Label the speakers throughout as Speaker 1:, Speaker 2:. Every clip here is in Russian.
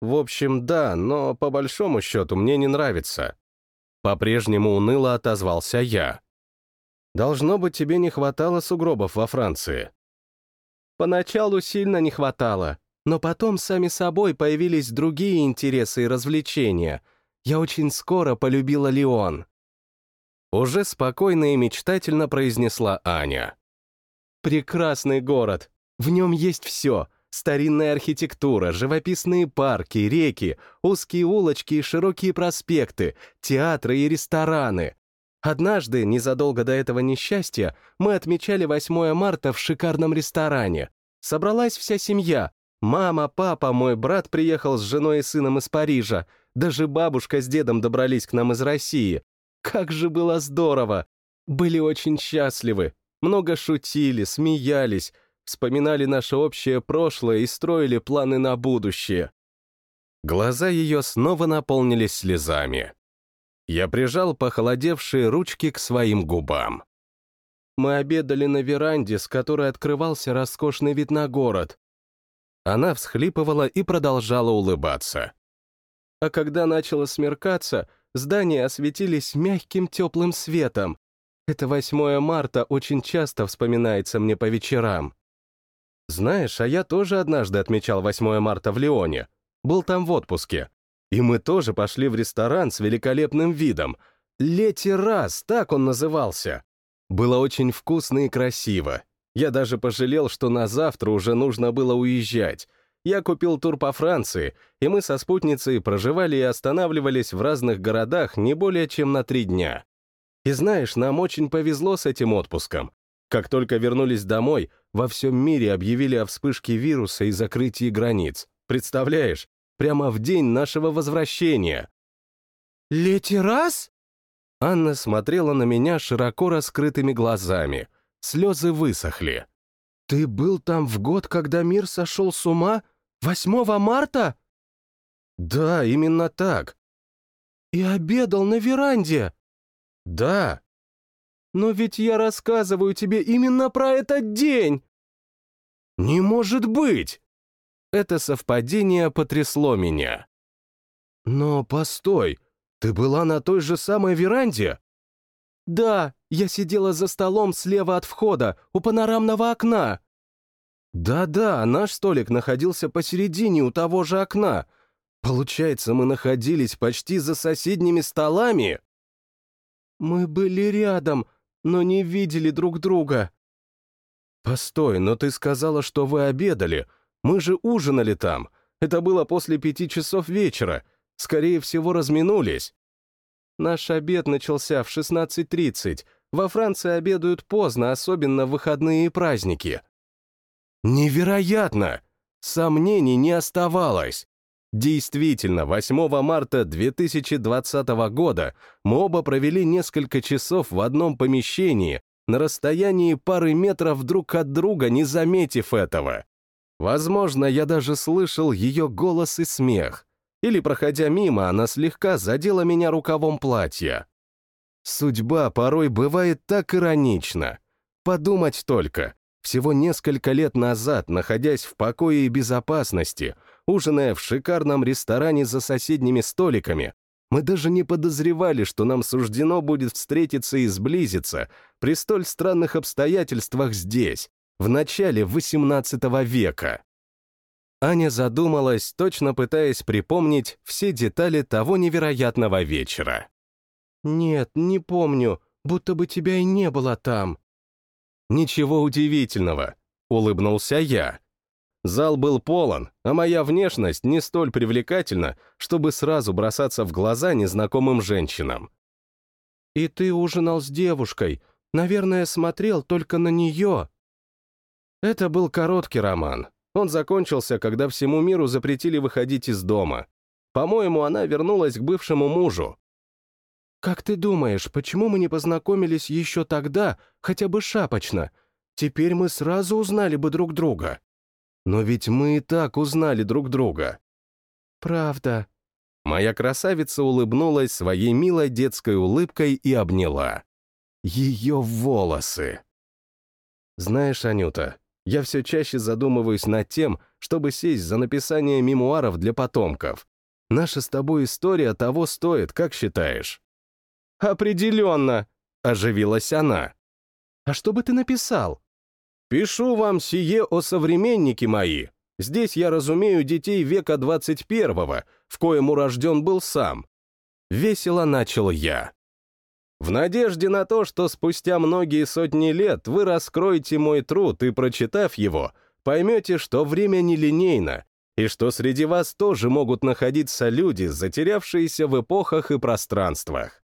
Speaker 1: В общем, да, но по большому счету мне не нравится. По-прежнему уныло отозвался я. Должно быть, тебе не хватало сугробов во Франции.
Speaker 2: Поначалу сильно не хватало, но потом сами собой появились другие интересы и развлечения. Я очень скоро полюбила Лион.
Speaker 1: Уже спокойно и мечтательно произнесла Аня.
Speaker 2: Прекрасный город. В нем есть все. Старинная архитектура, живописные парки, реки, узкие улочки и широкие проспекты, театры и рестораны. Однажды, незадолго до этого несчастья, мы отмечали 8 марта в шикарном ресторане. Собралась вся семья. Мама, папа, мой брат приехал с женой и сыном из Парижа. Даже бабушка с дедом добрались к нам из России. Как же было здорово! Были очень счастливы. Много шутили, смеялись, вспоминали наше общее прошлое и строили планы на будущее.
Speaker 1: Глаза ее снова наполнились слезами. Я прижал похолодевшие ручки к своим губам.
Speaker 2: Мы обедали на веранде, с которой открывался роскошный вид на город.
Speaker 1: Она всхлипывала и продолжала улыбаться.
Speaker 2: А когда начало смеркаться, здания осветились мягким теплым светом. Это 8 марта очень часто вспоминается мне по вечерам.
Speaker 1: Знаешь, а я тоже однажды отмечал 8 марта в Лионе. Был там в отпуске. И мы тоже пошли в ресторан с великолепным видом. Лети так он назывался. Было очень вкусно и красиво. Я даже пожалел, что на завтра уже нужно было уезжать. Я купил тур по Франции, и мы со спутницей проживали и останавливались в разных городах не более чем на три дня. И знаешь, нам очень повезло с этим отпуском. Как только вернулись домой, во всем мире объявили о вспышке вируса и закрытии границ. Представляешь? Прямо в день нашего возвращения.
Speaker 2: «Лети раз?»
Speaker 1: Анна смотрела на меня широко раскрытыми глазами. Слезы высохли.
Speaker 2: «Ты был там в год, когда мир сошел с ума? 8 марта?»
Speaker 1: «Да, именно так».
Speaker 2: «И обедал на веранде?»
Speaker 1: «Да».
Speaker 2: «Но ведь я рассказываю тебе именно про этот день!»
Speaker 1: «Не может быть!» Это совпадение потрясло меня. «Но постой, ты была на той же самой веранде?»
Speaker 2: «Да, я сидела за столом слева от входа, у панорамного окна».
Speaker 1: «Да-да, наш столик находился посередине у того же окна. Получается, мы находились почти за соседними столами?»
Speaker 2: «Мы были рядом, но не видели друг друга».
Speaker 1: «Постой, но ты сказала, что вы обедали. Мы же ужинали там. Это было после пяти часов вечера. Скорее всего, разминулись».
Speaker 2: Наш обед начался в 16.30. Во Франции обедают поздно, особенно в выходные и праздники.
Speaker 1: Невероятно! Сомнений не оставалось. Действительно, 8 марта 2020 года мы оба провели несколько часов в одном помещении на расстоянии пары метров друг от друга, не заметив этого. Возможно, я даже слышал ее голос и смех. Или, проходя мимо, она слегка задела меня рукавом платья. Судьба порой бывает так иронична. Подумать только, всего несколько лет назад, находясь в покое и безопасности, ужиная в шикарном ресторане за соседними столиками, мы даже не подозревали, что нам суждено будет встретиться и сблизиться при столь странных обстоятельствах здесь, в начале XVIII века. Аня задумалась, точно пытаясь припомнить все детали того невероятного вечера.
Speaker 2: «Нет, не помню, будто бы тебя и не было там».
Speaker 1: «Ничего удивительного», — улыбнулся я. Зал был полон, а моя внешность не столь привлекательна, чтобы сразу бросаться в глаза незнакомым женщинам.
Speaker 2: «И ты ужинал с девушкой. Наверное, смотрел только на нее».
Speaker 1: Это был короткий роман, он закончился, когда всему миру запретили выходить из дома. По-моему, она вернулась к бывшему мужу.
Speaker 2: «Как ты думаешь, почему мы не познакомились еще тогда, хотя бы шапочно? Теперь мы сразу узнали бы друг друга».
Speaker 1: «Но ведь мы и так узнали друг друга».
Speaker 2: «Правда».
Speaker 1: Моя красавица улыбнулась своей милой детской улыбкой и обняла. Ее волосы. Знаешь, Анюта, я все чаще задумываюсь над тем, чтобы сесть за написание мемуаров для потомков. Наша с тобой история того стоит, как считаешь?»
Speaker 2: «Определенно!»
Speaker 1: — оживилась она.
Speaker 2: «А что бы ты написал?»
Speaker 1: «Пишу вам сие о современнике мои. Здесь я разумею детей века 21-го, в коем урожден был сам». Весело начал я. В надежде на то, что спустя многие сотни лет вы раскроете мой труд и, прочитав его, поймете, что время нелинейно, и что среди вас тоже могут находиться люди, затерявшиеся в эпохах и пространствах.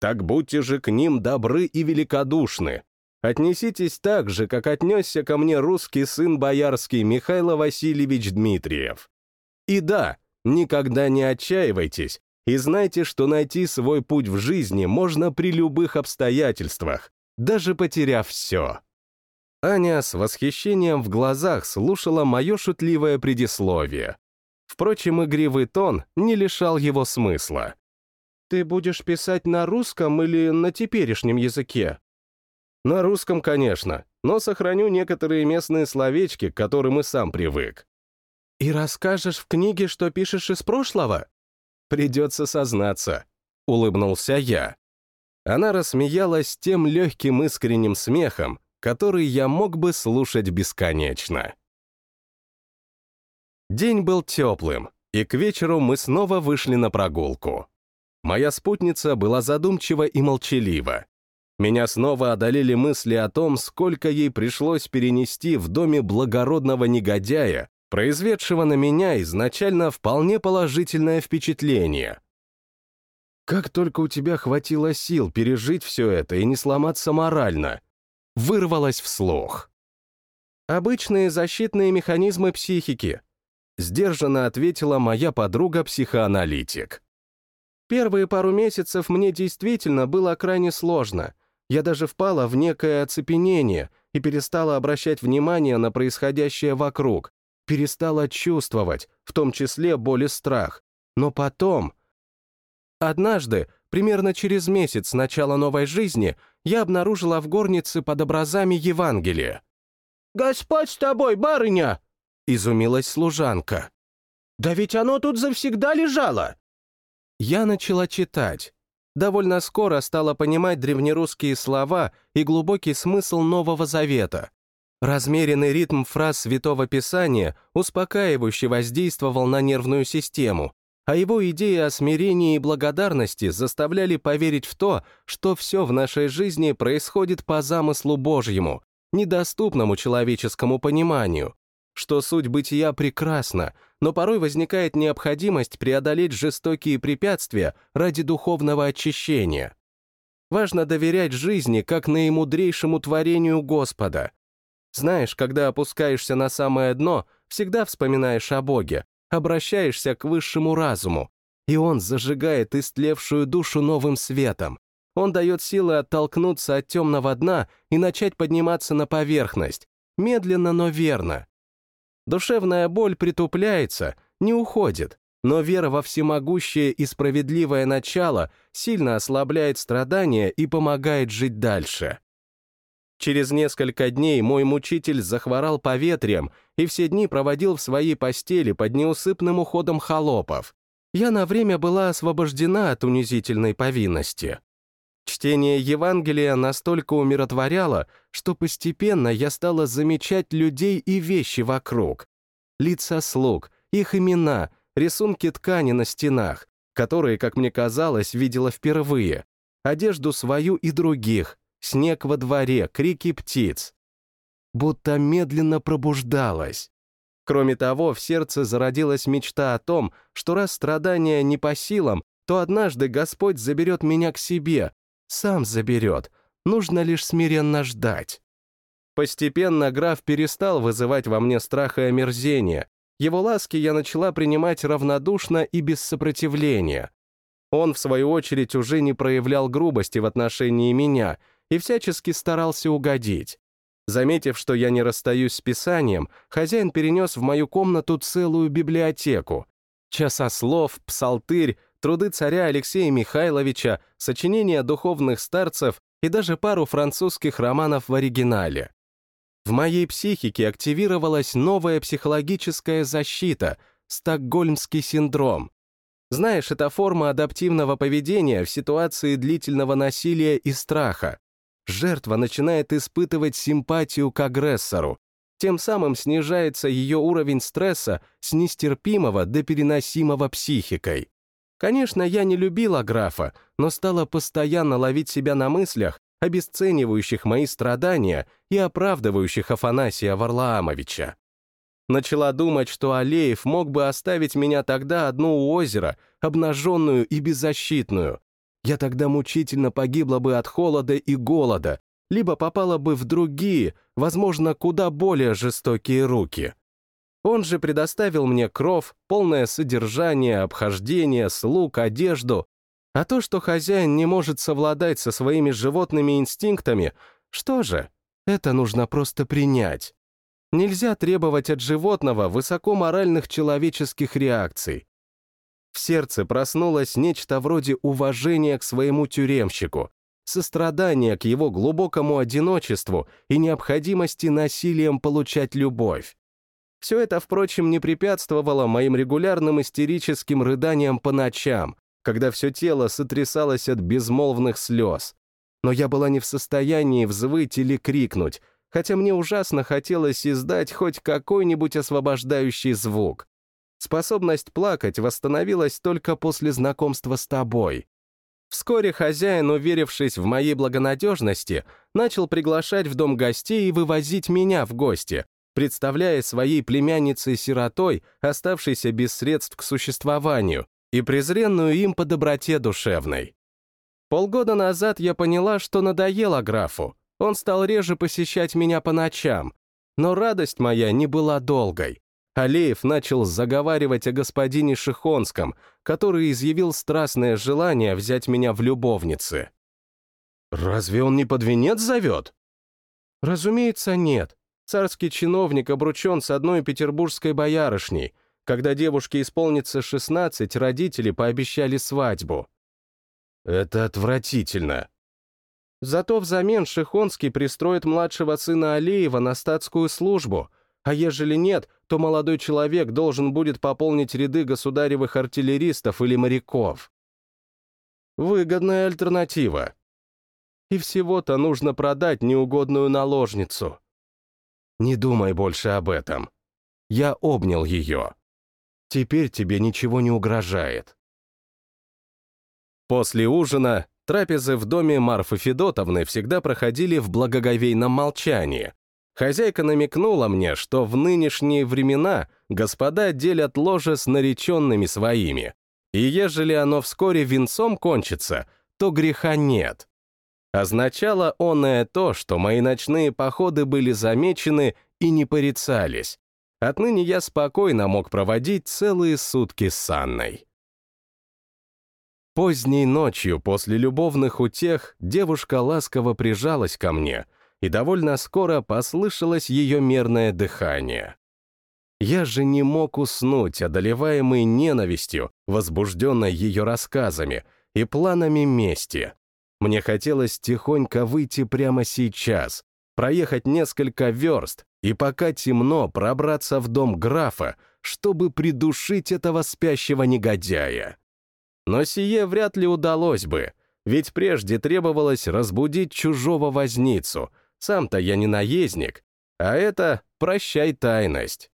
Speaker 1: Так будьте же к ним добры и великодушны. Отнеситесь так же, как отнесся ко мне русский сын боярский Михаил Васильевич Дмитриев. И да, никогда не отчаивайтесь, и знайте, что найти свой путь в жизни можно при любых обстоятельствах, даже потеряв все. Аня с восхищением в глазах слушала мое шутливое предисловие. Впрочем, игривый тон не лишал его смысла.
Speaker 2: «Ты будешь писать на русском или на теперешнем языке?»
Speaker 1: «На русском, конечно, но сохраню некоторые местные словечки, к которым и сам привык».
Speaker 2: «И расскажешь в книге, что пишешь из прошлого?»
Speaker 1: Придется сознаться. Улыбнулся я. Она рассмеялась тем легким искренним смехом, который я мог бы слушать бесконечно. День был теплым, и к вечеру мы снова вышли на прогулку. Моя спутница была задумчива и молчалива. Меня снова одолели мысли о том, сколько ей пришлось перенести в доме благородного негодяя, произведшего на меня изначально вполне положительное впечатление. Как только у тебя хватило сил пережить все это и не сломаться морально, вырвалось вслух.
Speaker 2: «Обычные защитные механизмы психики», — сдержанно ответила моя подруга-психоаналитик. «Первые пару месяцев мне действительно было крайне сложно. Я даже впала в некое оцепенение и перестала обращать внимание на происходящее вокруг, перестала чувствовать, в том числе боль и страх. Но потом... Однажды, примерно через месяц с начала новой жизни, я обнаружила в горнице под образами Евангелия. «Господь с тобой, барыня!» — изумилась служанка. «Да ведь оно тут завсегда лежало!» Я начала читать. Довольно скоро стала понимать древнерусские слова и глубокий смысл Нового Завета. Размеренный ритм фраз Святого Писания успокаивающе воздействовал на нервную систему, а его идеи о смирении и благодарности заставляли поверить в то, что все в нашей жизни происходит по замыслу Божьему, недоступному человеческому пониманию, что суть бытия прекрасна, но порой возникает необходимость преодолеть жестокие препятствия ради духовного очищения. Важно доверять жизни как наимудрейшему творению Господа, знаешь, когда опускаешься на самое дно, всегда вспоминаешь о Боге, обращаешься к высшему разуму, и он зажигает истлевшую душу новым светом. Он дает силы оттолкнуться от темного дна и начать подниматься на поверхность, медленно, но верно. Душевная боль притупляется, не уходит, но вера во всемогущее и справедливое начало сильно ослабляет страдания и помогает жить дальше. Через несколько дней мой мучитель захворал поветрием и все дни проводил в своей постели под неусыпным уходом холопов. Я на время была освобождена от унизительной повинности. Чтение Евангелия настолько умиротворяло, что постепенно я стала замечать людей и вещи вокруг. Лица слуг, их имена, рисунки ткани на стенах, которые, как мне казалось, видела впервые, одежду свою и других, снег во дворе, крики птиц. Будто медленно пробуждалась. Кроме того, в сердце зародилась мечта о том, что раз страдания не по силам, то однажды Господь заберет меня к себе, сам заберет, нужно лишь смиренно ждать. Постепенно граф перестал вызывать во мне страх и омерзение. Его ласки я начала принимать равнодушно и без сопротивления. Он, в свою очередь, уже не проявлял грубости в отношении меня — и всячески старался угодить. Заметив, что я не расстаюсь с писанием, хозяин перенес в мою комнату целую библиотеку. Часослов, псалтырь, труды царя Алексея Михайловича, сочинения духовных старцев и даже пару французских романов в оригинале. В моей психике активировалась новая психологическая защита — стокгольмский синдром. Знаешь, это форма адаптивного поведения в ситуации длительного насилия и страха. Жертва начинает испытывать симпатию к агрессору, тем самым снижается ее уровень стресса с нестерпимого до переносимого психикой. Конечно, я не любила графа, но стала постоянно ловить себя на мыслях, обесценивающих мои страдания и оправдывающих Афанасия Варлаамовича. Начала думать, что Алеев мог бы оставить меня тогда одну у озера, обнаженную и беззащитную. Я тогда мучительно погибла бы от холода и голода, либо попала бы в другие, возможно, куда более жестокие руки. Он же предоставил мне кров, полное содержание, обхождение, слуг, одежду. А то, что хозяин не может совладать со своими животными инстинктами, что же, это нужно просто принять. Нельзя требовать от животного высокоморальных человеческих реакций. В сердце проснулось нечто вроде уважения к своему тюремщику, сострадания к его глубокому одиночеству и необходимости насилием получать любовь. Все это, впрочем, не препятствовало моим регулярным истерическим рыданиям по ночам, когда все тело сотрясалось от безмолвных слез. Но я была не в состоянии взвыть или крикнуть, хотя мне ужасно хотелось издать хоть какой-нибудь освобождающий звук. Способность плакать восстановилась только после знакомства с тобой. Вскоре хозяин, уверившись в моей благонадежности, начал приглашать в дом гостей и вывозить меня в гости, представляя своей племянницей-сиротой, оставшейся без средств к существованию, и презренную им по доброте душевной. Полгода назад я поняла, что надоело графу. Он стал реже посещать меня по ночам. Но радость моя не была долгой. Алеев начал заговаривать о господине Шихонском, который изъявил страстное желание взять меня в любовницы. «Разве он не под венец зовет?» «Разумеется, нет. Царский чиновник обручен с одной петербургской боярышней. Когда девушке исполнится 16, родители пообещали свадьбу».
Speaker 1: «Это отвратительно»,
Speaker 2: Зато взамен Шихонский пристроит младшего сына Алеева на статскую службу — а ежели нет, то молодой человек должен будет пополнить ряды государевых артиллеристов или моряков. Выгодная альтернатива. И всего-то нужно продать неугодную наложницу. Не думай больше об этом. Я обнял ее. Теперь тебе ничего не угрожает. После ужина трапезы в доме Марфы Федотовны всегда проходили в благоговейном молчании, Хозяйка намекнула мне, что в нынешние времена господа делят ложе с нареченными своими, и ежели оно вскоре венцом кончится, то греха нет. Означало оное то, что мои ночные походы были замечены и не порицались. Отныне я спокойно мог проводить целые сутки с Анной. Поздней ночью после любовных утех девушка ласково прижалась ко мне — и довольно скоро послышалось ее мерное дыхание. Я же не мог уснуть, одолеваемый ненавистью, возбужденной ее рассказами и планами мести. Мне хотелось тихонько выйти прямо сейчас, проехать несколько верст и пока темно пробраться в дом графа, чтобы придушить этого спящего негодяя. Но сие вряд ли удалось бы, ведь прежде требовалось разбудить чужого возницу — сам-то я не наездник, а это прощай тайность.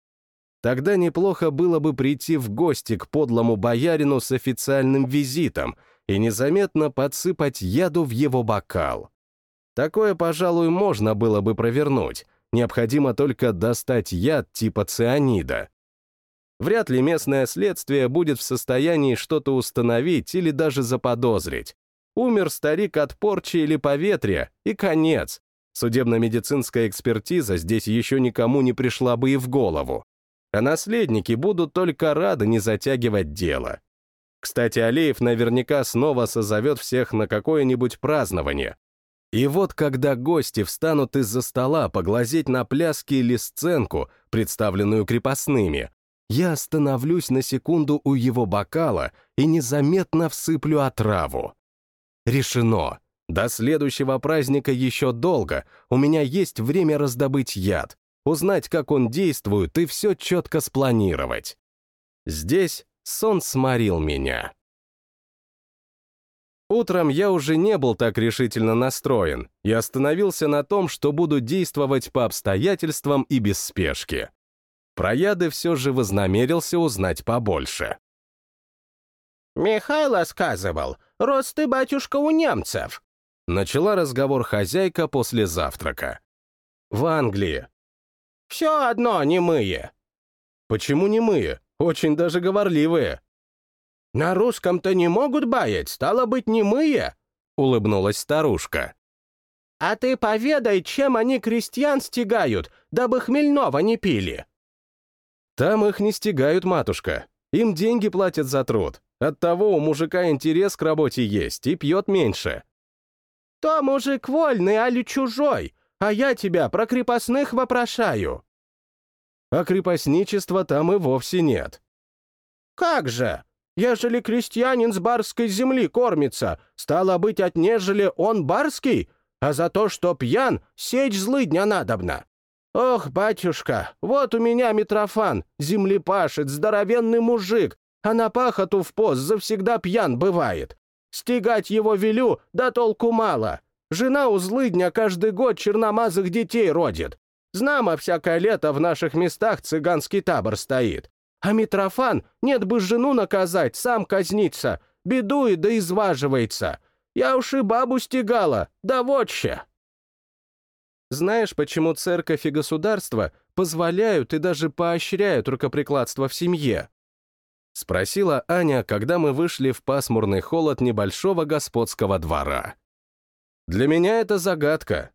Speaker 2: Тогда неплохо было бы прийти в гости к подлому боярину с официальным визитом и незаметно подсыпать яду в его бокал. Такое, пожалуй, можно было бы провернуть, необходимо только достать яд типа цианида. Вряд ли местное следствие будет в состоянии что-то установить или даже заподозрить. Умер старик от порчи или поветрия, и конец. Судебно-медицинская экспертиза здесь еще никому не пришла бы и в голову. А наследники будут только рады не затягивать дело. Кстати, Алеев наверняка снова созовет всех на какое-нибудь празднование. И вот когда гости встанут из-за стола поглазеть на пляски или сценку, представленную крепостными, я остановлюсь на секунду у его бокала и незаметно всыплю отраву. Решено.
Speaker 1: До следующего праздника еще долго, у меня есть время раздобыть яд, узнать, как он действует, и все четко спланировать. Здесь сон сморил меня. Утром я уже не был так решительно настроен и остановился на том, что буду действовать по обстоятельствам и без спешки. Про яды все же вознамерился узнать побольше.
Speaker 3: «Михайло сказывал, рос ты, батюшка, у немцев»,
Speaker 1: Начала разговор хозяйка после завтрака. «В Англии».
Speaker 3: «Все одно немые».
Speaker 1: «Почему немые? Очень даже говорливые».
Speaker 3: «На русском-то не могут баять, стало быть, немые», —
Speaker 1: улыбнулась старушка.
Speaker 3: «А ты поведай, чем они крестьян стегают, дабы хмельного не пили».
Speaker 1: «Там их не стегают, матушка. Им деньги платят за труд. Оттого у мужика интерес к работе есть и пьет меньше.
Speaker 3: То мужик вольный, али чужой, а я тебя про крепостных вопрошаю».
Speaker 1: А крепостничества там и вовсе нет.
Speaker 3: «Как же? Ежели крестьянин с барской земли кормится, стало быть, от нежели он барский, а за то, что пьян, сечь злыдня надобно. Ох, батюшка, вот у меня Митрофан, землепашец, здоровенный мужик, а на пахоту в пост завсегда пьян бывает. Стегать его велю, да толку мало. Жена у злыдня каждый год черномазых детей родит. Знамо, всякое лето в наших местах цыганский табор стоит. А Митрофан, нет бы жену наказать, сам казнится, бедует да изваживается. Я уж и бабу стегала, да вот ще.
Speaker 1: Знаешь, почему церковь и государство позволяют и даже поощряют рукоприкладство в семье? — спросила Аня, когда мы вышли в пасмурный холод небольшого господского двора. «Для меня это загадка.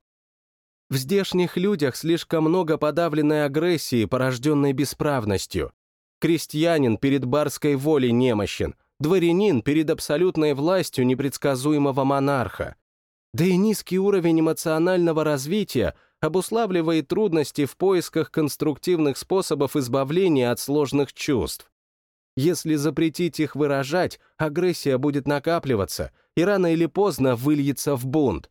Speaker 1: В здешних людях слишком много подавленной агрессии, порожденной бесправностью. Крестьянин перед барской волей немощен, дворянин перед абсолютной властью непредсказуемого монарха. Да и низкий уровень эмоционального развития обуславливает трудности в поисках конструктивных способов избавления от сложных чувств. Если запретить их выражать, агрессия будет накапливаться и рано или поздно выльется в бунт.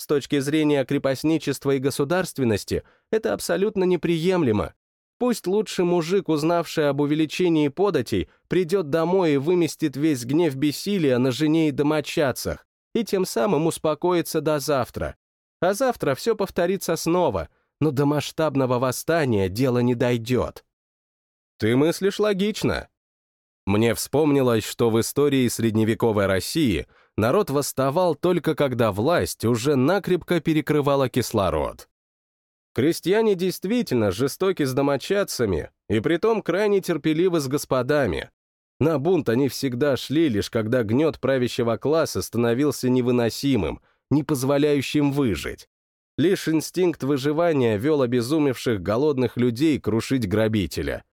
Speaker 1: С точки зрения крепостничества и государственности это абсолютно неприемлемо. Пусть лучший мужик, узнавший об увеличении податей, придет домой и выместит весь гнев бессилия на жене и домочадцах, и тем самым успокоится до завтра. А завтра все повторится снова, но до масштабного восстания дело не дойдет. Ты мыслишь логично, мне вспомнилось, что в истории средневековой России народ восставал только когда власть уже накрепко перекрывала кислород. Крестьяне действительно жестоки с домочадцами и притом крайне терпеливы с господами. На бунт они всегда шли, лишь когда гнет правящего класса становился невыносимым, не позволяющим выжить. Лишь инстинкт выживания вел обезумевших голодных людей крушить грабителя —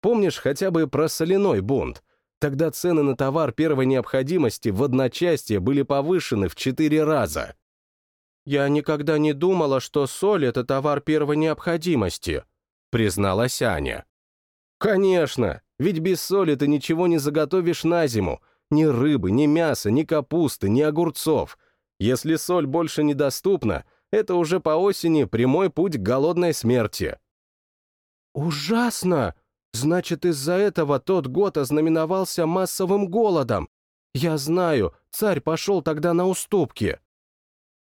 Speaker 1: Помнишь хотя бы про соляной бунт? Тогда цены на товар первой необходимости в одночасье были повышены в четыре раза.
Speaker 2: «Я никогда не думала, что соль — это товар первой необходимости», — призналась Аня.
Speaker 1: «Конечно, ведь без соли ты ничего не заготовишь на зиму. Ни рыбы, ни мяса, ни капусты, ни огурцов. Если соль больше недоступна, это уже по осени прямой путь к голодной смерти».
Speaker 2: «Ужасно!» Значит, из-за этого тот год ознаменовался массовым голодом. Я знаю, царь пошел тогда на уступки.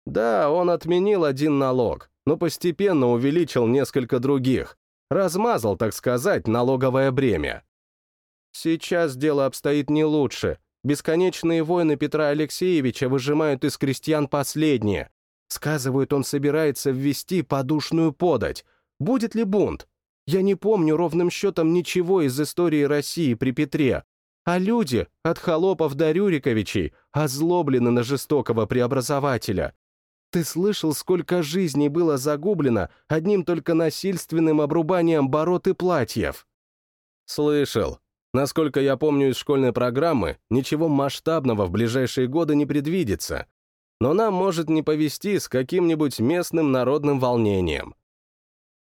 Speaker 1: Да, он отменил один налог, но постепенно увеличил несколько других. Размазал, так сказать, налоговое бремя.
Speaker 2: Сейчас дело обстоит не лучше. Бесконечные войны Петра Алексеевича выжимают из крестьян последнее. Сказывают, он собирается ввести подушную подать. Будет ли бунт? Я не помню ровным счетом ничего из истории России при Петре, а люди, от холопов до Рюриковичей, озлоблены на жестокого преобразователя. Ты слышал, сколько жизней было загублено одним только насильственным обрубанием бород и платьев?
Speaker 1: Слышал. Насколько я помню из школьной программы, ничего масштабного в ближайшие годы не предвидится. Но нам может не повести с каким-нибудь местным народным волнением.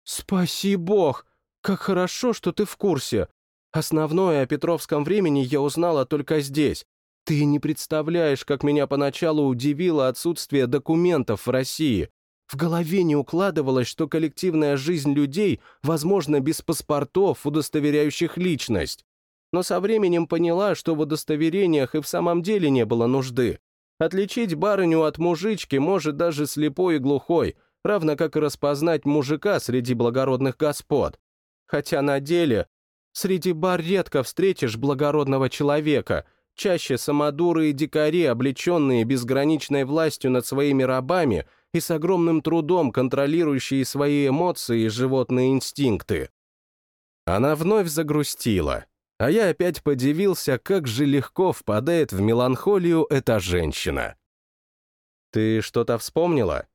Speaker 2: «Спаси бог! «Как хорошо, что ты в курсе. Основное о Петровском времени я узнала только здесь. Ты не представляешь, как меня поначалу удивило отсутствие документов в России. В голове не укладывалось, что коллективная жизнь людей возможна без паспортов, удостоверяющих личность. Но со временем поняла, что в удостоверениях и в самом деле не было нужды. Отличить барыню от мужички может даже слепой и глухой, равно как и распознать мужика среди благородных господ. Хотя на деле среди бар редко встретишь благородного человека — чаще самодуры и дикари, облеченные безграничной властью над своими рабами и с огромным трудом контролирующие свои эмоции и животные инстинкты. Она вновь загрустила, а я опять подивился, как же легко впадает в меланхолию эта женщина. «Ты что-то вспомнила?»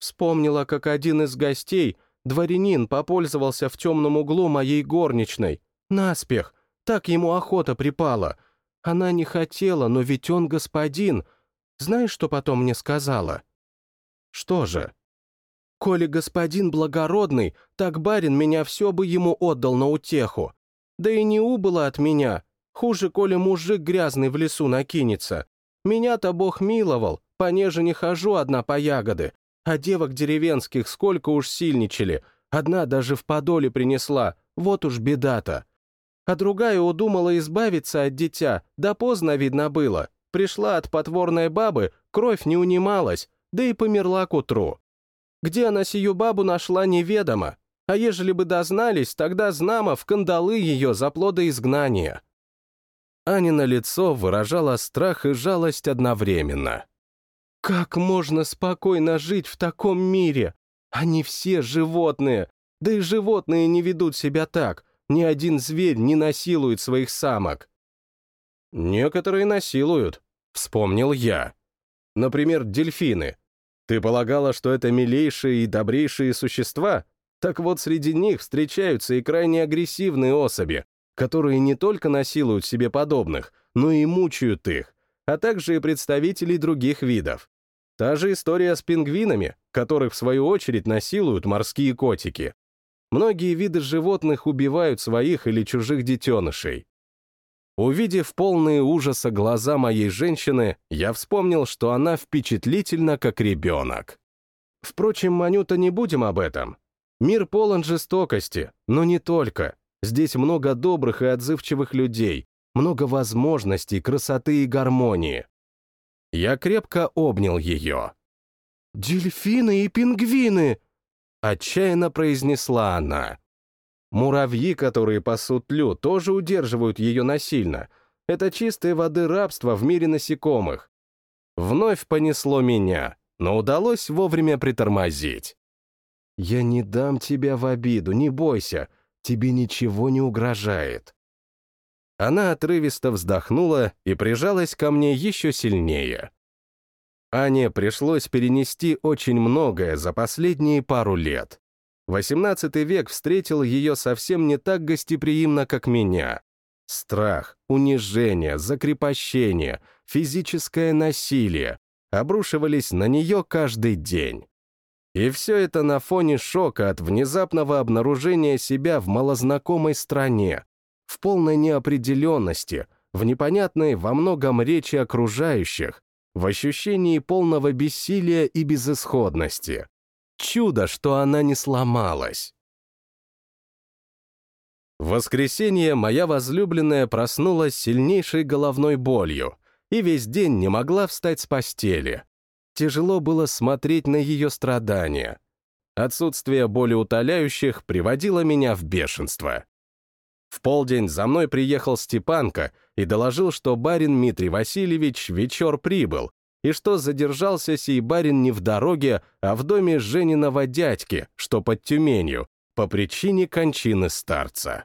Speaker 2: Вспомнила, как один из гостей, дворянин, попользовался в темном углу моей горничной. Наспех, так ему охота припала — она не хотела, но ведь он господин. Знаешь, что потом мне сказала? Что же? Коли господин благородный, так барин меня все бы ему отдал на утеху. Да и не убыло от меня. Хуже, коли мужик грязный в лесу накинется. Меня-то Бог миловал, понеже не хожу одна по ягоды. А девок деревенских сколько уж сильничали. Одна даже в подоле принесла, вот уж беда-то а другая удумала избавиться от дитя, да поздно видно было. Пришла от потворной бабы, кровь не унималась, да и померла к утру. Где она сию бабу нашла, неведомо. А ежели бы дознались, тогда знамо в кандалы ее за изгнания. Анина лицо выражало страх и жалость одновременно. «Как можно спокойно жить в таком мире? Они все животные, да и животные не ведут себя так. Ни один зверь не насилует своих самок. Некоторые насилуют, вспомнил я. Например, дельфины. Ты полагала, что это милейшие и добрейшие существа? Так вот, среди них встречаются и крайне агрессивные особи, которые не только насилуют себе подобных, но и мучают их, а также и представителей других видов. Та же история с пингвинами, которых в свою очередь насилуют морские котики. Многие виды животных убивают своих или чужих детенышей. Увидев полные ужаса глаза моей женщины, я вспомнил, что она впечатлительна, как ребенок. Впрочем, Манюта, не будем об этом. Мир полон жестокости, но не только. Здесь много добрых и отзывчивых людей, много возможностей, красоты и гармонии. Я крепко обнял ее. «Дельфины и пингвины!» Отчаянно произнесла она. Муравьи, которые пасут лю, тоже удерживают ее насильно. Это чистой воды рабство в мире насекомых. Вновь понесло меня, но удалось вовремя притормозить. «Я не дам тебя в обиду, не бойся, тебе ничего не угрожает». Она отрывисто вздохнула и прижалась ко мне еще сильнее. Ане пришлось перенести очень многое за последние пару лет. XVIII век встретил ее совсем не так гостеприимно, как меня. Страх, унижение, закрепощение, физическое насилие обрушивались на нее каждый день. И все это на фоне шока от внезапного обнаружения себя в малознакомой стране, в полной неопределенности, в непонятной во многом речи окружающих, в ощущении полного бессилия и безысходности. Чудо, что она не сломалась. В воскресенье моя возлюбленная проснулась сильнейшей головной болью и весь день не могла встать с постели. Тяжело было смотреть на ее страдания. Отсутствие боли утоляющих приводило меня в бешенство. В полдень за мной приехал Степанка и доложил, что барин Дмитрий Васильевич вечер прибыл, и что задержался сей барин не в дороге, а в доме Жениного дядьки, что под Тюменью, по причине кончины старца.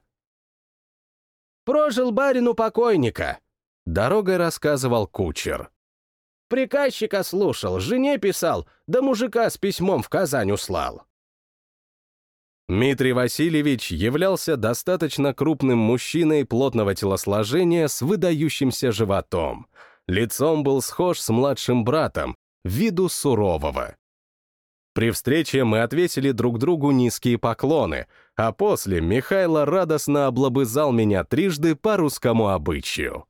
Speaker 3: «Прожил барин у покойника», —
Speaker 2: дорогой рассказывал кучер.
Speaker 3: «Приказчика слушал, жене писал, да мужика с письмом в Казань услал».
Speaker 2: Дмитрий Васильевич являлся достаточно крупным мужчиной плотного телосложения с выдающимся животом. Лицом был схож с младшим братом, виду сурового. При встрече мы ответили друг другу низкие поклоны, а после Михайло радостно облобызал меня трижды по русскому обычаю.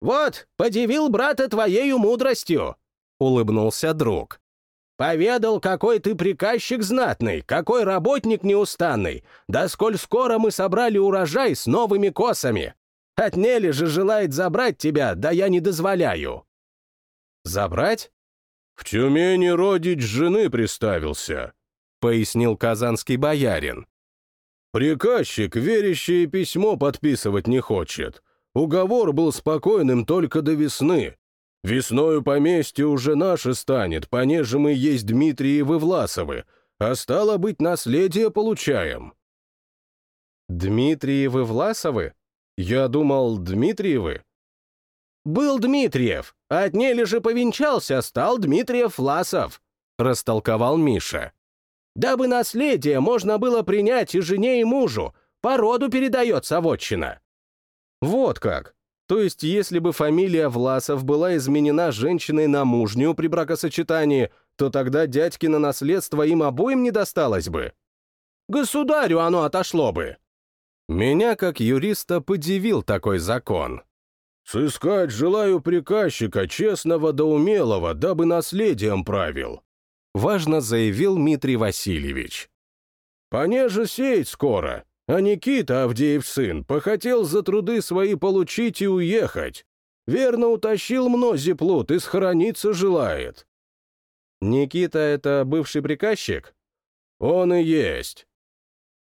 Speaker 3: Вот, подивил брата твоею мудростью!» — улыбнулся друг. «Поведал, какой ты приказчик знатный, какой работник неустанный, да сколь скоро мы собрали урожай с новыми косами. Отнели же желает забрать тебя, да я не дозволяю».
Speaker 2: «Забрать?»
Speaker 1: «В Тюмени родич жены приставился», — пояснил казанский боярин. «Приказчик верящее письмо подписывать не хочет. Уговор был спокойным только до весны. Весною поместье уже наше станет, понеже мы есть Дмитриевы Власовы, а стало быть, наследие получаем».
Speaker 2: «Дмитриевы Власовы? Я думал, Дмитриевы?»
Speaker 3: «Был Дмитриев, отнели же повенчался, стал Дмитриев Власов», — растолковал Миша. «Дабы наследие можно было принять и жене, и мужу, по роду передается вотчина».
Speaker 2: «Вот как. То есть, если бы фамилия Власов была изменена женщиной на мужнюю при бракосочетании, то тогда дядькино наследство им обоим не досталось бы?»
Speaker 3: «Государю оно отошло бы».
Speaker 2: Меня, как юриста, подивил такой закон.
Speaker 1: «Сыскать желаю приказчика, честного да умелого, дабы наследием правил»,
Speaker 2: важно заявил Дмитрий Васильевич.
Speaker 1: «Понеже сеять скоро, а Никита, Авдеев сын, похотел за труды свои получить и уехать. Верно утащил мнози плут и схорониться желает».
Speaker 2: «Никита — это бывший приказчик?»
Speaker 1: «Он и есть».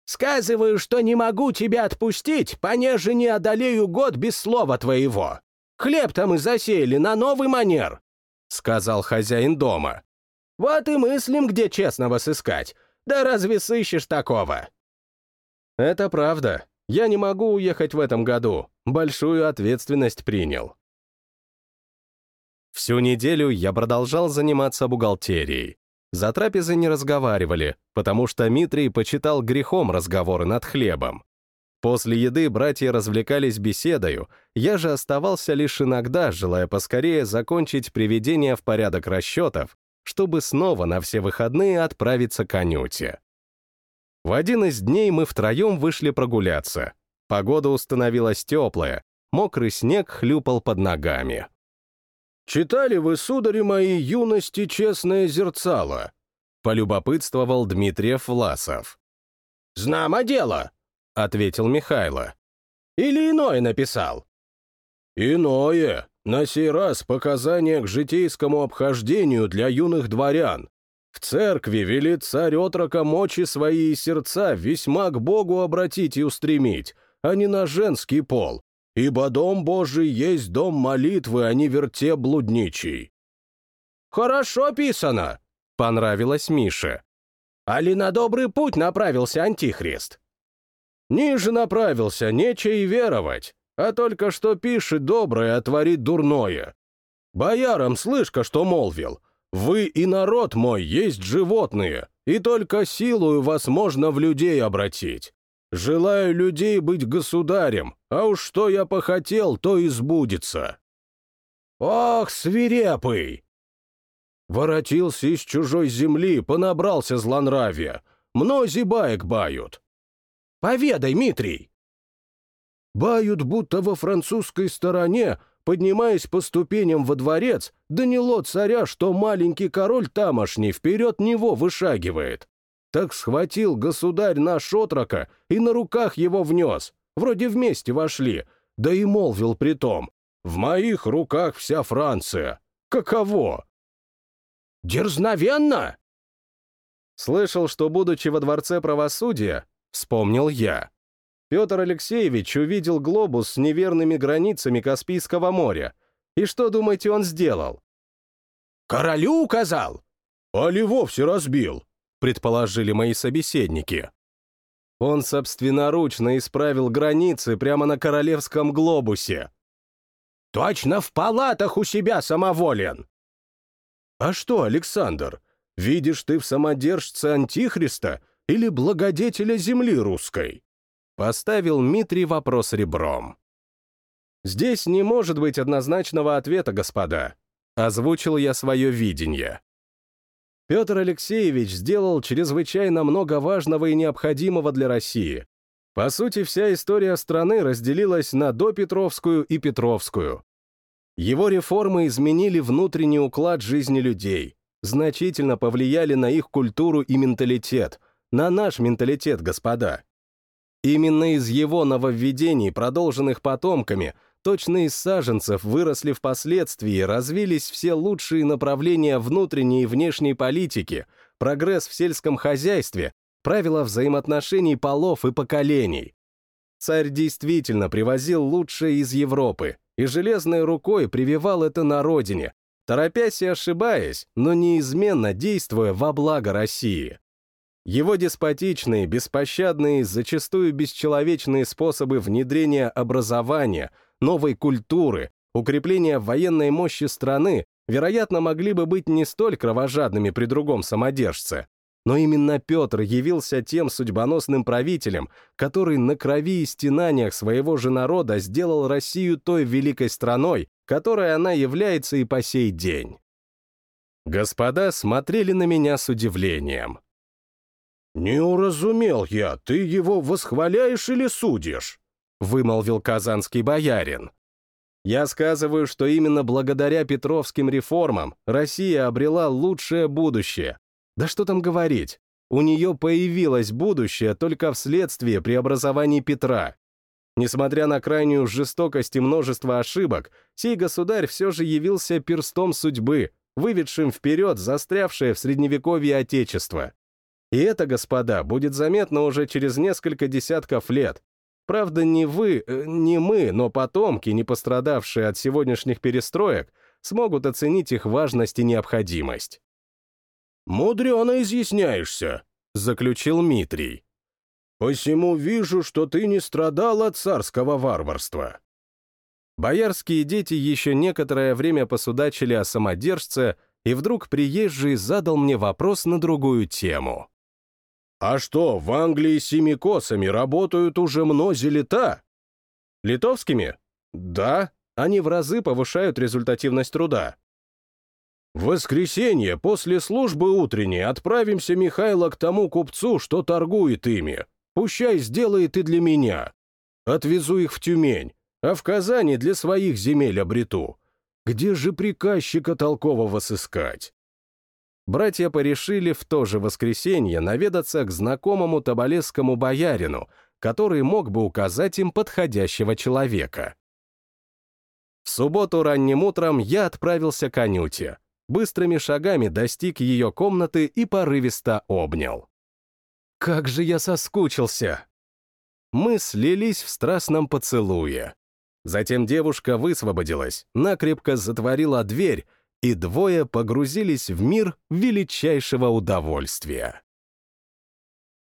Speaker 3: Сказываю, что не могу тебя отпустить, понеже не одолею год без слова твоего. Хлеб-то мы засеяли на новый манер», — сказал хозяин дома. «Вот и мыслим, где честного сыскать. Да разве сыщешь такого?»
Speaker 2: «Это правда. Я не могу уехать в этом году. Большую ответственность принял». Всю неделю я продолжал заниматься бухгалтерией. За трапезой не разговаривали, потому что Митрий почитал грехом разговоры над хлебом. После еды братья развлекались беседою, я же оставался лишь иногда, желая поскорее закончить приведение в порядок расчетов, чтобы снова на все выходные отправиться к Анюте. В один из дней мы втроем вышли прогуляться. Погода установилась теплая, мокрый снег хлюпал под ногами.
Speaker 1: «Читали вы, судари мои, юности честное зерцало?» — полюбопытствовал Дмитриев Власов.
Speaker 3: «Знамо дело», — ответил Михайло. «Или иное написал?»
Speaker 1: «Иное. На сей раз показания к житейскому обхождению для юных дворян. В церкви велит царь отрока мочи свои сердца весьма к Богу обратить и устремить, а не на женский пол, ибо дом Божий есть дом молитвы, а не верте блудничий».
Speaker 3: «Хорошо писано», — понравилось Мише. «Али на добрый путь направился Антихрист?»
Speaker 1: «Ниже направился, нече и веровать, а только что пишет доброе, а творит дурное. Боярам слышка, что молвил, вы и народ мой есть животные, и только силою вас можно в людей обратить. Желаю людей быть государем, а уж что я похотел, то и сбудется. Ох, свирепый! Воротился из чужой земли, понабрался злонравия. Мнози баек бают.
Speaker 3: Поведай, Митрий.
Speaker 1: Бают, будто во французской стороне, поднимаясь по ступеням во дворец, доняло царя, что маленький король тамошний вперед него вышагивает. Так схватил государь наш отрока и на руках его внес. Вроде вместе вошли, да и молвил при том. В моих руках вся Франция. Каково?
Speaker 3: Дерзновенно?
Speaker 2: Слышал, что, будучи во дворце правосудия, вспомнил я. Петр Алексеевич увидел глобус с неверными границами Каспийского моря. И что, думаете, он сделал?
Speaker 3: «Королю указал!»
Speaker 1: «Али вовсе разбил!»
Speaker 2: предположили мои собеседники. Он собственноручно исправил границы прямо на королевском глобусе.
Speaker 3: «Точно в палатах у себя самоволен!»
Speaker 1: «А что, Александр, видишь ты в самодержце Антихриста или благодетеля земли русской?»
Speaker 2: Поставил Митрий вопрос ребром. «Здесь не может быть однозначного ответа, господа», — озвучил я свое видение. Петр Алексеевич сделал чрезвычайно много важного и необходимого для России. По сути, вся история страны разделилась на допетровскую и петровскую.
Speaker 1: Его реформы изменили внутренний уклад жизни людей, значительно повлияли на их культуру и менталитет, на наш менталитет, господа. Именно из его нововведений, продолженных потомками, точно из саженцев выросли впоследствии и развились все лучшие направления внутренней и внешней политики, прогресс в сельском хозяйстве, правила взаимоотношений полов и поколений. Царь действительно привозил лучшее из Европы и железной рукой прививал это на родине, торопясь и ошибаясь, но неизменно действуя во благо России. Его деспотичные, беспощадные, зачастую бесчеловечные способы внедрения образования, новой культуры, укрепления военной мощи страны, вероятно, могли бы быть не столь кровожадными при другом самодержце. Но именно Петр явился тем судьбоносным правителем, который на крови и стенаниях своего же народа сделал Россию той великой страной, которой она является и по сей день. Господа смотрели на меня с удивлением.
Speaker 3: «Не уразумел я, ты его восхваляешь или судишь?»
Speaker 1: — вымолвил казанский боярин. «Я сказываю, что именно благодаря петровским реформам Россия обрела лучшее будущее. Да что там говорить, у нее появилось будущее только вследствие преобразований Петра. Несмотря на крайнюю жестокость и множество ошибок, сей государь все же явился перстом судьбы, выведшим вперед застрявшее в средневековье Отечество. И это, господа, будет заметно уже через несколько десятков лет. Правда, не вы, э, не мы, но потомки, не пострадавшие от сегодняшних перестроек, смогут оценить их важность и необходимость.
Speaker 3: «Мудрено изъясняешься», — заключил Митрий. «Посему вижу, что ты не страдал от царского варварства».
Speaker 1: Боярские дети еще некоторое время посудачили о самодержце, и вдруг приезжий задал мне вопрос на другую тему.
Speaker 3: А что, в Англии семикосами работают уже мнози лета?
Speaker 1: Литовскими? Да, они в разы повышают результативность труда.
Speaker 3: В воскресенье после службы утренней отправимся Михайло к тому купцу, что торгует ими. Пущай сделает и для меня. Отвезу их в Тюмень, а в Казани для своих земель обрету. Где же приказчика толкового сыскать?
Speaker 1: Братья порешили в то же воскресенье наведаться к знакомому табалесскому боярину, который мог бы указать им подходящего человека. В субботу ранним утром я отправился к Анюте. Быстрыми шагами достиг ее комнаты и порывисто обнял. Как же я соскучился! Мы слились в страстном поцелуе. Затем девушка высвободилась, накрепко затворила дверь и двое погрузились в мир величайшего удовольствия.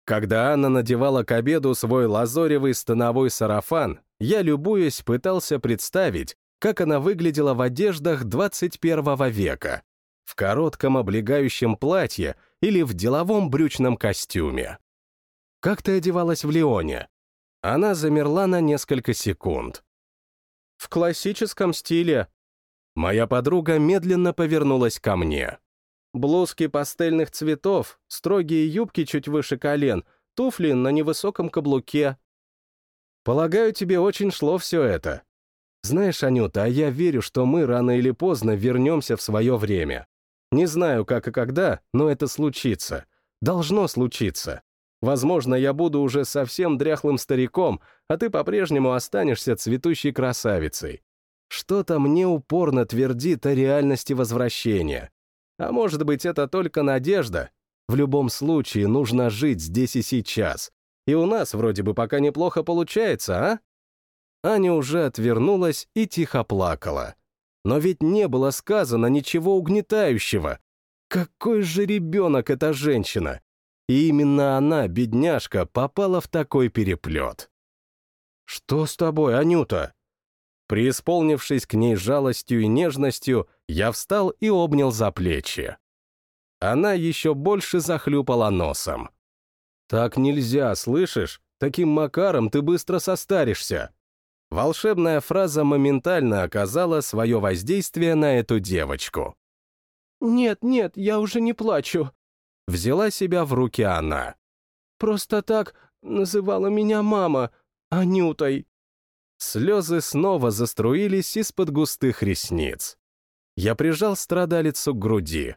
Speaker 1: Когда Анна надевала к обеду свой лазоревый становой сарафан, я, любуясь, пытался представить, как она выглядела в одеждах 21 века, в коротком облегающем платье или в деловом брючном костюме. «Как ты одевалась в Лионе?» Она замерла на несколько секунд. «В классическом стиле», Моя подруга медленно повернулась ко мне. Блузки пастельных цветов, строгие юбки чуть выше колен, туфли на невысоком каблуке. Полагаю, тебе очень шло все это. Знаешь, Анюта, а я верю, что мы рано или поздно вернемся в свое время. Не знаю, как и когда, но это случится. Должно случиться. Возможно, я буду уже совсем дряхлым стариком, а ты по-прежнему останешься цветущей красавицей. Что-то мне упорно твердит о реальности возвращения. А может быть, это только надежда? В любом случае, нужно жить здесь и сейчас. И у нас вроде бы пока неплохо получается, а? Аня уже отвернулась и тихо плакала. Но ведь не было сказано ничего угнетающего. Какой же ребенок эта женщина? И именно она, бедняжка, попала в такой переплет. «Что с тобой, Анюта?» Преисполнившись к ней жалостью и нежностью, я встал и обнял за плечи. Она еще больше захлюпала носом. «Так нельзя, слышишь? Таким макаром ты быстро состаришься». Волшебная фраза моментально оказала свое воздействие на эту девочку.
Speaker 2: «Нет, нет, я уже не плачу», —
Speaker 1: взяла себя в руки она.
Speaker 2: «Просто так называла меня мама, Анютой.
Speaker 1: Слезы снова заструились из-под густых ресниц. Я прижал страдалицу к груди.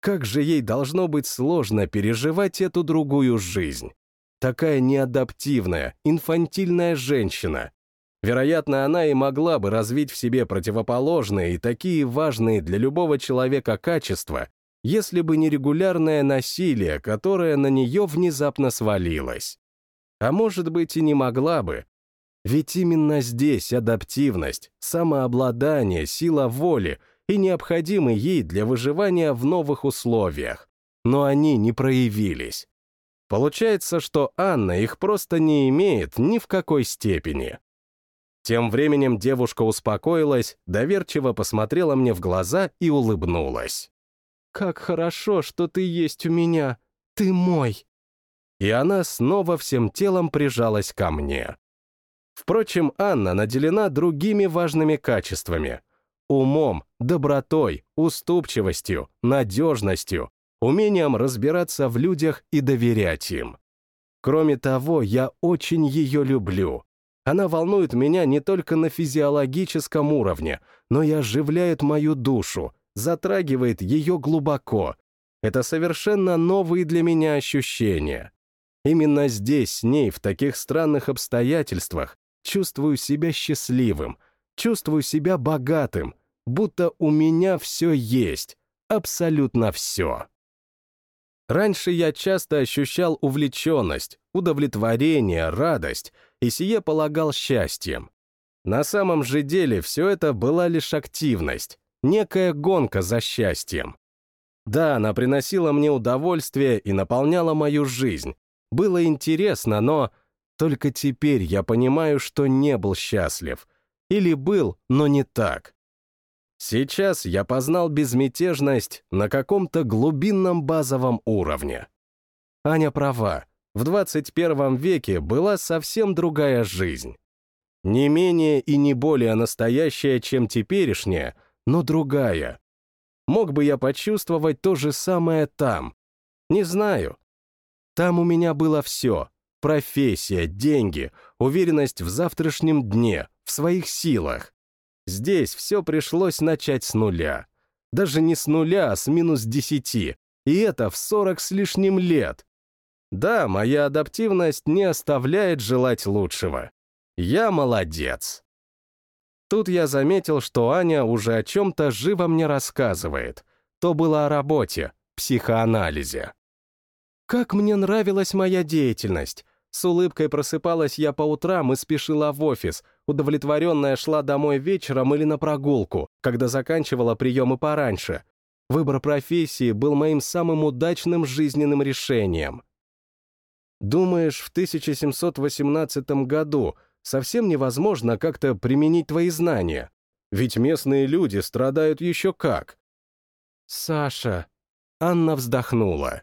Speaker 1: Как же ей должно быть сложно переживать эту другую жизнь. Такая неадаптивная, инфантильная женщина. Вероятно, она и могла бы развить в себе противоположные и такие важные для любого человека качества, если бы не регулярное насилие, которое на нее внезапно свалилось. А может быть, и не могла бы. Ведь именно здесь адаптивность, самообладание, сила воли и необходимы ей для выживания в новых условиях. Но они не проявились. Получается, что Анна их просто не имеет ни в какой степени. Тем временем девушка успокоилась, доверчиво посмотрела мне в глаза и улыбнулась.
Speaker 2: «Как хорошо, что ты есть у меня! Ты мой!»
Speaker 1: И она снова всем телом прижалась ко мне. Впрочем, Анна наделена другими важными качествами. Умом, добротой, уступчивостью, надежностью, умением разбираться в людях и доверять им. Кроме того, я очень ее люблю. Она волнует меня не только на физиологическом уровне, но и оживляет мою душу, затрагивает ее глубоко. Это совершенно новые для меня ощущения. Именно здесь, с ней, в таких странных обстоятельствах, чувствую себя счастливым, чувствую себя богатым, будто у меня все есть, абсолютно все. Раньше я часто ощущал увлеченность, удовлетворение, радость, и сие полагал счастьем. На самом же деле все это была лишь активность, некая гонка за счастьем. Да, она приносила мне удовольствие и наполняла мою жизнь. Было интересно, но только теперь я понимаю, что не был счастлив. Или был, но не так. Сейчас я познал безмятежность на каком-то глубинном базовом уровне. Аня права, в 21 веке была совсем другая жизнь. Не менее и не более настоящая, чем теперешняя, но другая. Мог бы я почувствовать то же самое там? Не знаю. Там у меня было все. Профессия, деньги, уверенность в завтрашнем дне, в своих силах. Здесь все пришлось начать с нуля. Даже не с нуля, а с минус десяти. И это в сорок с лишним лет. Да, моя адаптивность не оставляет желать лучшего. Я молодец. Тут я заметил, что Аня уже о чем-то живо мне рассказывает. То было о работе, психоанализе. Как мне нравилась моя деятельность. С улыбкой просыпалась я по утрам и спешила в офис, удовлетворенная шла домой вечером или на прогулку, когда заканчивала приемы пораньше. Выбор профессии был моим самым удачным жизненным решением. Думаешь, в 1718 году совсем невозможно как-то применить твои знания? Ведь местные люди страдают еще как. Саша. Анна вздохнула.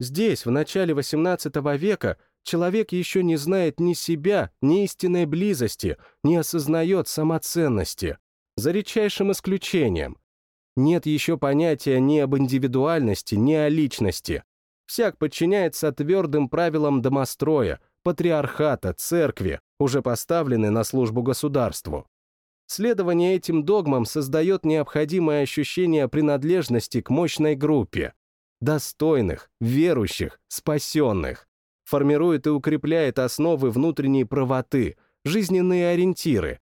Speaker 1: Здесь, в начале XVIII века, человек еще не знает ни себя, ни истинной близости, не осознает самоценности, за редчайшим исключением. Нет еще понятия ни об индивидуальности, ни о личности. Всяк подчиняется твердым правилам домостроя, патриархата, церкви, уже поставленной на службу государству. Следование этим догмам создает необходимое ощущение принадлежности к мощной группе, достойных, верующих, спасенных. Формирует и укрепляет основы внутренней правоты, жизненные ориентиры.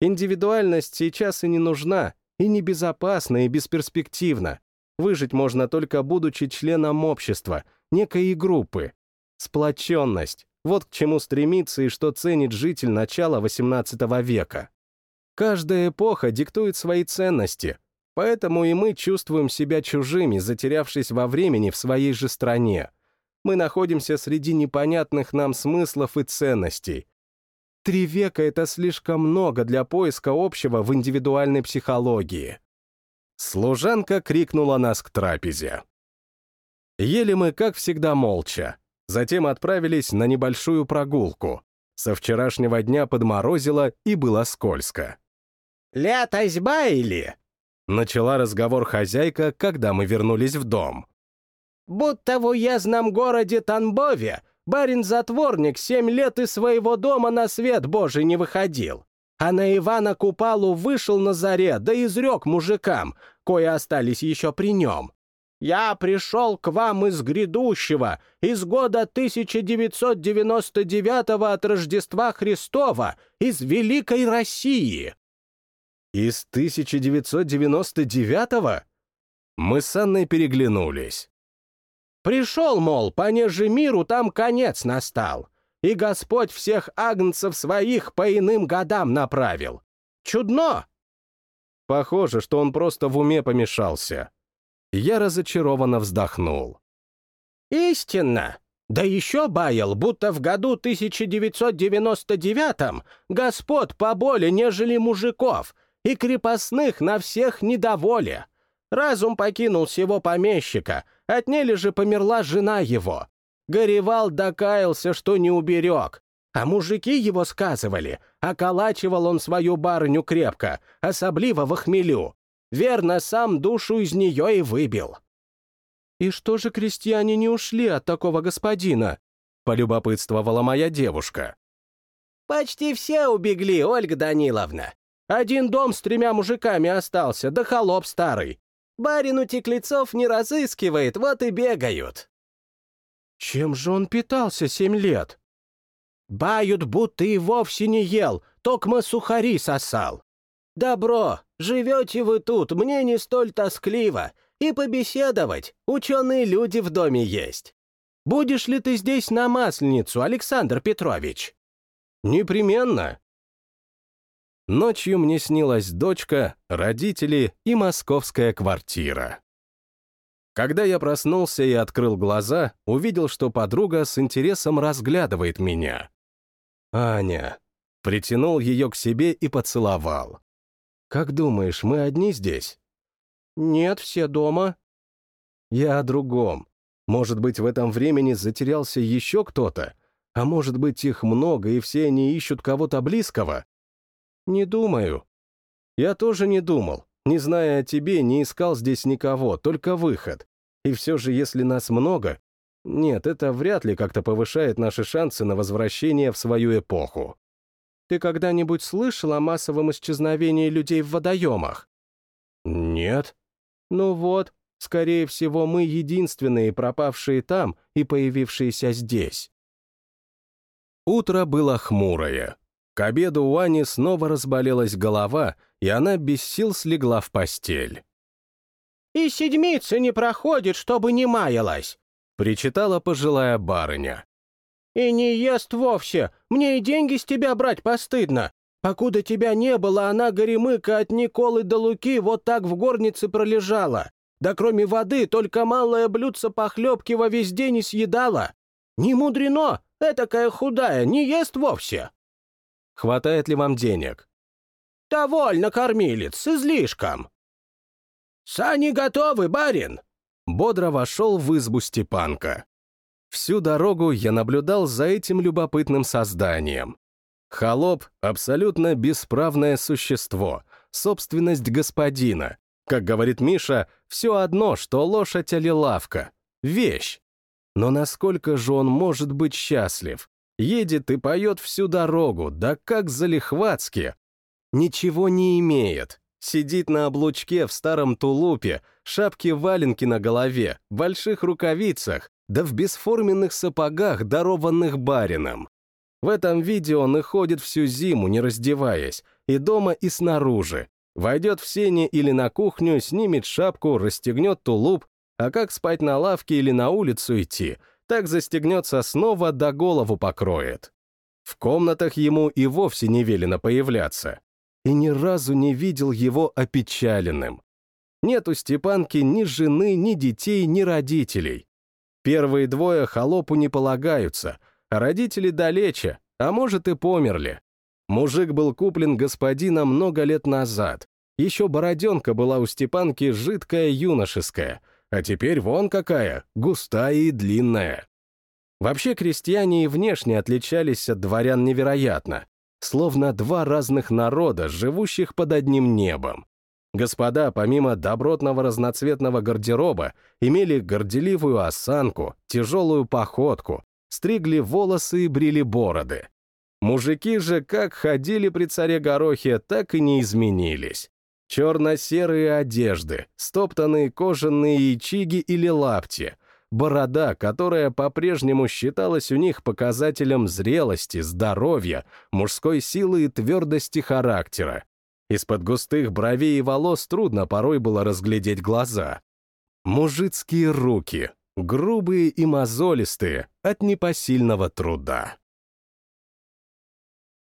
Speaker 1: Индивидуальность сейчас и не нужна, и небезопасна, и бесперспективна. Выжить можно только будучи членом общества, некой группы. Сплоченность — вот к чему стремится и что ценит житель начала XVIII века. Каждая эпоха диктует свои ценности, Поэтому и мы чувствуем себя чужими, затерявшись во времени в своей же стране. Мы находимся среди непонятных нам смыслов и ценностей. Три века — это слишком много для поиска общего в индивидуальной психологии. Служанка крикнула нас к трапезе. Ели мы, как всегда, молча. Затем отправились на небольшую прогулку. Со вчерашнего дня подморозило и было скользко.
Speaker 3: «Летась байли!»
Speaker 1: Начала разговор хозяйка, когда мы вернулись в дом.
Speaker 3: «Будто в уездном городе Танбове Барин-затворник семь лет из своего дома на свет Божий не выходил. А на Ивана Купалу вышел на заре, да изрек мужикам, кое остались еще при нем. «Я пришел к вам из грядущего, из года 1999 от Рождества Христова, из Великой России».
Speaker 1: «Из 1999-го?» Мы с Анной переглянулись.
Speaker 3: «Пришел, мол, понеже миру там конец настал, и Господь всех агнцев своих по иным годам направил. Чудно!»
Speaker 1: Похоже, что он просто в уме помешался. Я разочарованно вздохнул.
Speaker 3: «Истинно! Да еще баял, будто в году 1999 господ поболе, нежели мужиков, и крепостных на всех недоволе. Разум покинул сего помещика, отнели же померла жена его. Горевал докаялся, что не уберег. А мужики его сказывали, околачивал он свою барыню крепко, особливо в хмелю. Верно, сам душу из нее и выбил.
Speaker 2: «И что же крестьяне не ушли от такого господина?» — полюбопытствовала моя девушка.
Speaker 3: «Почти все убегли, Ольга Даниловна. Один дом с тремя мужиками остался, да холоп старый. Барин утеклецов не разыскивает, вот и бегают».
Speaker 2: «Чем же он питался семь лет?»
Speaker 3: «Бают, будто и вовсе не ел, токмо сухари сосал. Добро, живете вы тут, мне не столь тоскливо, и побеседовать, ученые люди в доме есть. Будешь ли ты здесь на Масленицу, Александр Петрович?»
Speaker 1: «Непременно», Ночью мне снилась дочка, родители и московская квартира. Когда я проснулся и открыл глаза, увидел, что подруга с интересом разглядывает меня. «Аня». Притянул ее к себе и поцеловал. «Как думаешь, мы одни здесь?»
Speaker 2: «Нет, все дома».
Speaker 1: «Я о другом. Может быть, в этом времени затерялся еще кто-то? А может быть, их много, и все они ищут кого-то близкого?» «Не думаю». «Я тоже не думал. Не зная о тебе, не искал здесь никого, только выход. И все же, если нас много... Нет, это вряд ли как-то повышает наши шансы на возвращение в свою эпоху».
Speaker 2: «Ты когда-нибудь слышал о массовом исчезновении людей в водоемах?»
Speaker 1: «Нет».
Speaker 2: «Ну вот, скорее всего, мы единственные пропавшие там и появившиеся здесь».
Speaker 1: Утро было хмурое. К обеду у Ани снова разболелась голова, и она без сил слегла в постель.
Speaker 3: «И седмица не проходит, чтобы не маялась», —
Speaker 1: причитала пожилая барыня.
Speaker 3: «И не ест вовсе. Мне и деньги с тебя брать постыдно. Покуда тебя не было, она горемыка от Николы до Луки вот так в горнице пролежала. Да кроме воды только малое блюдце похлебки во весь день не съедала. Не мудрено, этакая худая, не ест вовсе».
Speaker 1: Хватает ли вам денег?»
Speaker 3: «Довольно, кормилец, излишком». «Сани готовы, барин!»
Speaker 1: Бодро вошел в избу Степанка. Всю дорогу я наблюдал за этим любопытным созданием. Холоп — абсолютно бесправное существо, собственность господина. Как говорит Миша, все одно, что лошадь или лавка. Вещь. Но насколько же он может быть счастлив? Едет и поет всю дорогу, да как залихватски. Ничего не имеет. Сидит на облучке в старом тулупе, шапке-валенки на голове, больших рукавицах, да в бесформенных сапогах, дарованных барином. В этом видео он и ходит всю зиму, не раздеваясь, и дома, и снаружи. Войдет в сене или на кухню, снимет шапку, расстегнет тулуп, а как спать на лавке или на улицу идти — так застегнется снова до голову покроет. В комнатах ему и вовсе не велено появляться. И ни разу не видел его опечаленным. Нет у Степанки ни жены, ни детей, ни родителей. Первые двое холопу не полагаются, а родители далече, а может и померли. Мужик был куплен господина много лет назад. Еще бороденка была у Степанки жидкая юношеская — а теперь вон какая, густая и длинная. Вообще крестьяне и внешне отличались от дворян невероятно, словно два разных народа, живущих под одним небом. Господа, помимо добротного разноцветного гардероба, имели горделивую осанку, тяжелую походку, стригли волосы и брили бороды. Мужики же как ходили при царе Горохе, так и не изменились. Черно-серые одежды, стоптанные кожаные ячиги или лапти, борода, которая по-прежнему считалась у них показателем зрелости, здоровья, мужской силы и твердости характера. Из-под густых бровей и волос трудно порой было разглядеть глаза. Мужицкие руки, грубые и мозолистые от непосильного труда.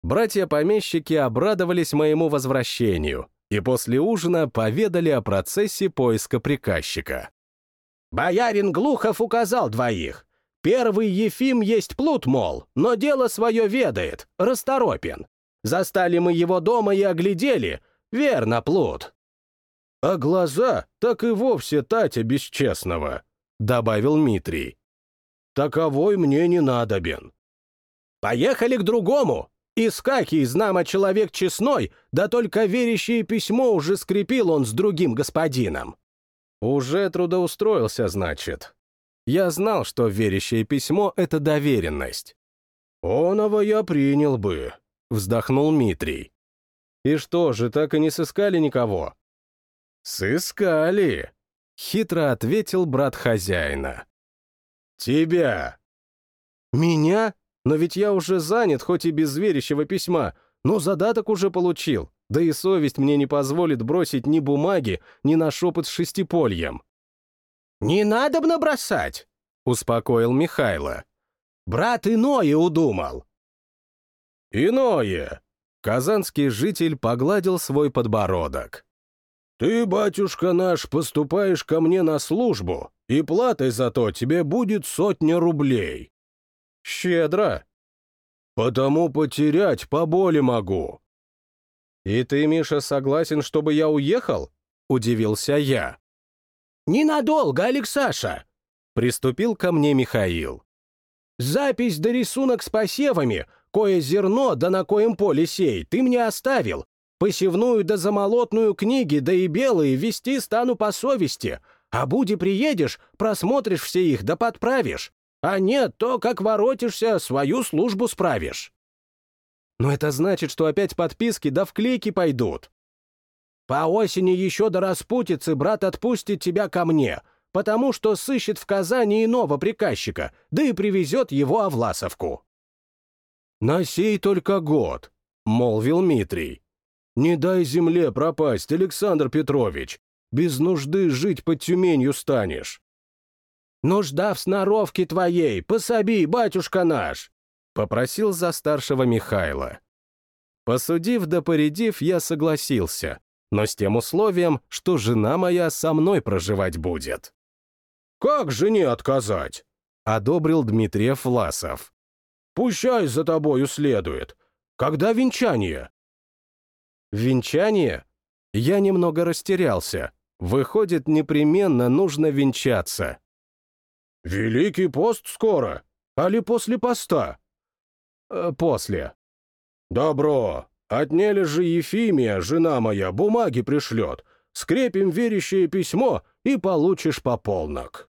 Speaker 1: Братья-помещики обрадовались моему возвращению и после ужина поведали о процессе поиска приказчика.
Speaker 3: «Боярин Глухов указал двоих. Первый Ефим есть плут, мол, но дело свое ведает, расторопен. Застали мы его дома и оглядели. Верно, плут».
Speaker 1: «А глаза так и вовсе Татя бесчестного», — добавил Митрий. «Таковой мне не надобен».
Speaker 3: «Поехали к другому. Искакий, знамо человек честной, да только верящее письмо уже скрепил он с другим господином».
Speaker 1: «Уже трудоустроился, значит. Я знал, что верящее письмо — это доверенность».
Speaker 2: «Оного я принял бы», — вздохнул Митрий.
Speaker 1: «И что же, так и не сыскали никого?»
Speaker 2: «Сыскали», — хитро ответил брат хозяина. «Тебя».
Speaker 1: «Меня? Но ведь я уже занят, хоть и без верящего письма, но задаток уже получил, да и совесть мне не позволит бросить ни бумаги, ни на шепот с шестипольем».
Speaker 3: «Не надо б набросать», — успокоил Михайло. «Брат иное удумал».
Speaker 2: «Иное», — казанский житель погладил свой подбородок. «Ты, батюшка наш, поступаешь ко мне на службу, и платой за то тебе будет сотня рублей».
Speaker 1: «Щедро».
Speaker 2: «Потому потерять поболе могу».
Speaker 1: «И ты, Миша, согласен, чтобы я уехал?» — удивился я.
Speaker 3: «Ненадолго, Алексаша!»
Speaker 1: — приступил ко мне Михаил.
Speaker 3: «Запись да рисунок с посевами, кое зерно да на коем поле сей, ты мне оставил, Посевную да замолотную книги, да и белые вести стану по совести. А буди приедешь, просмотришь все их да подправишь. А нет, то, как воротишься, свою службу справишь.
Speaker 1: Но это значит, что опять подписки да вклейки пойдут.
Speaker 3: По осени еще до распутицы брат отпустит тебя ко мне, потому что сыщет в Казани иного приказчика, да и привезет его Власовку.
Speaker 2: «На сей только год», — молвил Митрий. Не дай земле пропасть, Александр Петрович. Без нужды жить под Тюменью станешь.
Speaker 3: Нужда в сноровке твоей, пособи, батюшка наш,
Speaker 1: попросил за старшего Михайла. Посудив да поредив, я согласился, но с тем условием, что жена моя со мной проживать будет.
Speaker 2: «Как жене отказать?»
Speaker 1: — одобрил Дмитриев Власов.
Speaker 2: «Пущай за тобою следует. Когда венчание?»
Speaker 1: Венчание? Я немного растерялся. Выходит, непременно нужно венчаться.
Speaker 2: Великий пост скоро? Али после поста?
Speaker 1: Э, после.
Speaker 2: Добро. Отнели же Ефимия, жена моя, бумаги пришлет. Скрепим верящее письмо и получишь по полнок.